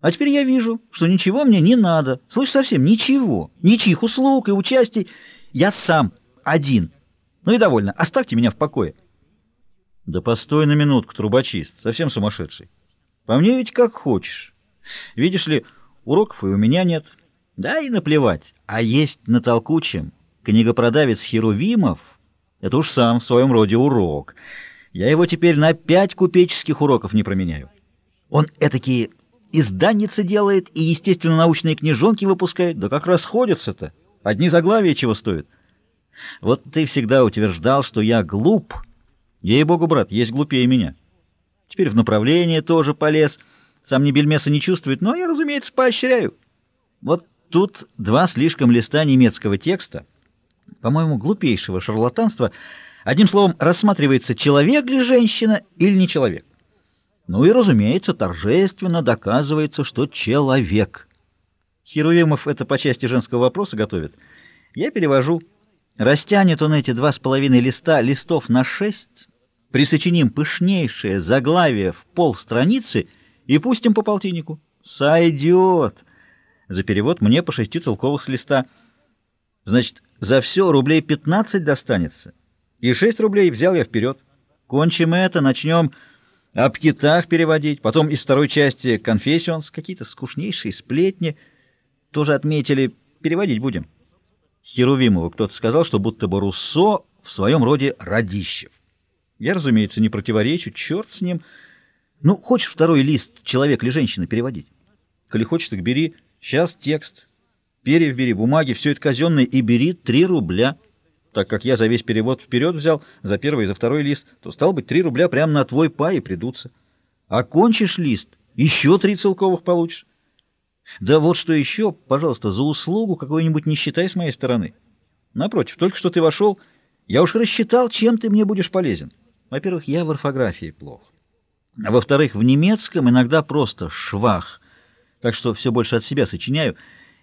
А теперь я вижу, что ничего мне не надо. Слышь, совсем ничего. Ничьих услуг и участий. Я сам, один. Ну и довольно. Оставьте меня в покое. Да постой на минутку, трубочист. Совсем сумасшедший. По мне ведь как хочешь. Видишь ли, уроков и у меня нет. Да и наплевать. А есть на толкучем. Книгопродавец Херувимов — это уж сам в своем роде урок. Я его теперь на пять купеческих уроков не променяю. Он этакие изданницы делает и, естественно, научные книжонки выпускает. Да как расходятся-то? Одни заглавия чего стоят. Вот ты всегда утверждал, что я глуп. Ей-богу, брат, есть глупее меня. Теперь в направление тоже полез. Сам ни бельмеса не чувствует, но я, разумеется, поощряю. Вот тут два слишком листа немецкого текста, по-моему, глупейшего шарлатанства. Одним словом, рассматривается, человек ли женщина или не человек. Ну и, разумеется, торжественно доказывается, что человек. Херувимов это по части женского вопроса готовит. Я перевожу. Растянет он эти два с половиной листа, листов на шесть, присочиним пышнейшее заглавие в пол страницы и пустим по полтиннику. Сойдет. За перевод мне по шести целковых с листа. Значит, за все рублей пятнадцать достанется. И шесть рублей взял я вперед. Кончим это, начнем об китах переводить, потом из второй части «Конфессионс», какие-то скучнейшие сплетни. Тоже отметили, переводить будем. Херувимову кто-то сказал, что будто бы Руссо в своем роде Радищев. Я, разумеется, не противоречу, черт с ним. Ну, хочешь второй лист «Человек или женщина» переводить? Коли хочешь, так бери. Сейчас текст. Перьев бери, бумаги, все это казенное, и бери три рубля. Так как я за весь перевод вперед взял, за первый и за второй лист, то, стал быть, три рубля прямо на твой пай придутся. Окончишь лист, еще три целковых получишь. Да вот что еще, пожалуйста, за услугу какую-нибудь не считай с моей стороны. Напротив, только что ты вошел, я уж рассчитал, чем ты мне будешь полезен. Во-первых, я в орфографии плох. А во-вторых, в немецком иногда просто швах. Так что все больше от себя сочиняю.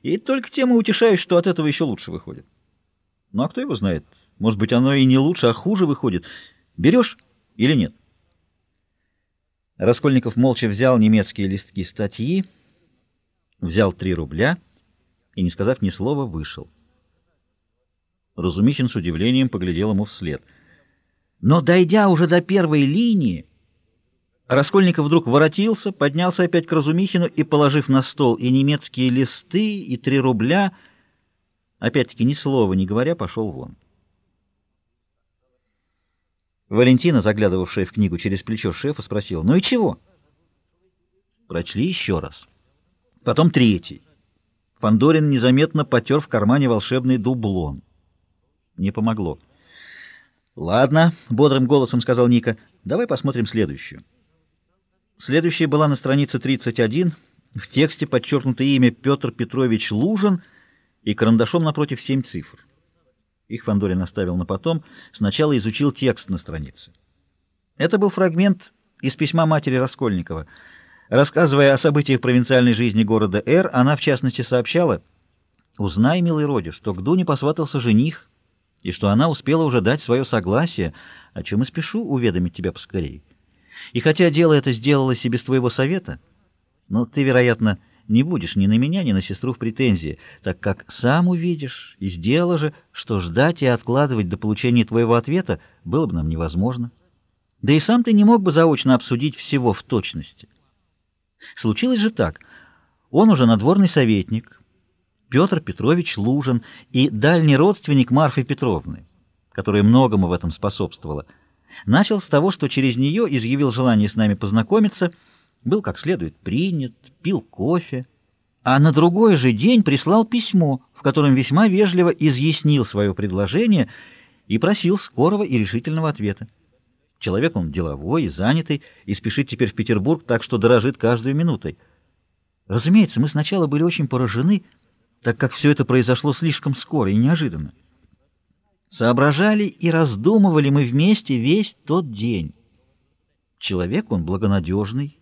И только тем и утешаюсь, что от этого еще лучше выходит. Ну а кто его знает? Может быть, оно и не лучше, а хуже выходит. Берешь или нет? Раскольников молча взял немецкие листки статьи, взял три рубля и, не сказав ни слова, вышел. Разумихин с удивлением поглядел ему вслед. Но, дойдя уже до первой линии, Раскольников вдруг воротился, поднялся опять к Разумихину и, положив на стол и немецкие листы, и три рубля, опять-таки ни слова не говоря, пошел вон. Валентина, заглядывавшая в книгу через плечо шефа, спросила, «Ну и чего?» Прочли еще раз. Потом третий. Фандорин незаметно потер в кармане волшебный дублон. Не помогло. «Ладно», — бодрым голосом сказал Ника, — «давай посмотрим следующую». Следующая была на странице 31, в тексте подчеркнуто имя Петр Петрович Лужин и карандашом напротив семь цифр. Их Фандорин оставил на потом, сначала изучил текст на странице. Это был фрагмент из письма матери Раскольникова. Рассказывая о событиях провинциальной жизни города Р, она в частности сообщала, «Узнай, милый роди, что к Дуне посватался жених, и что она успела уже дать свое согласие, о чем и спешу уведомить тебя поскорее». И хотя дело это сделалось и без твоего совета, но ты, вероятно, не будешь ни на меня, ни на сестру в претензии, так как сам увидишь и сделала же, что ждать и откладывать до получения твоего ответа было бы нам невозможно. Да и сам ты не мог бы заочно обсудить всего в точности. Случилось же так. Он уже надворный советник, Петр Петрович Лужин и дальний родственник Марфы Петровны, которая многому в этом способствовала — Начал с того, что через нее изъявил желание с нами познакомиться, был как следует принят, пил кофе, а на другой же день прислал письмо, в котором весьма вежливо изъяснил свое предложение и просил скорого и решительного ответа. Человек он деловой и занятый, и спешит теперь в Петербург, так что дорожит каждую минутой. Разумеется, мы сначала были очень поражены, так как все это произошло слишком скоро и неожиданно. Соображали и раздумывали мы вместе весь тот день. Человек он благонадежный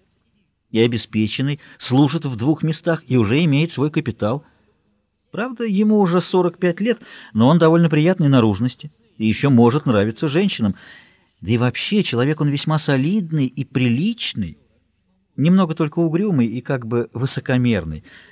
и обеспеченный, служит в двух местах и уже имеет свой капитал. Правда, ему уже 45 лет, но он довольно приятной наружности и еще может нравиться женщинам. Да и вообще человек он весьма солидный и приличный. немного только угрюмый и как бы высокомерный.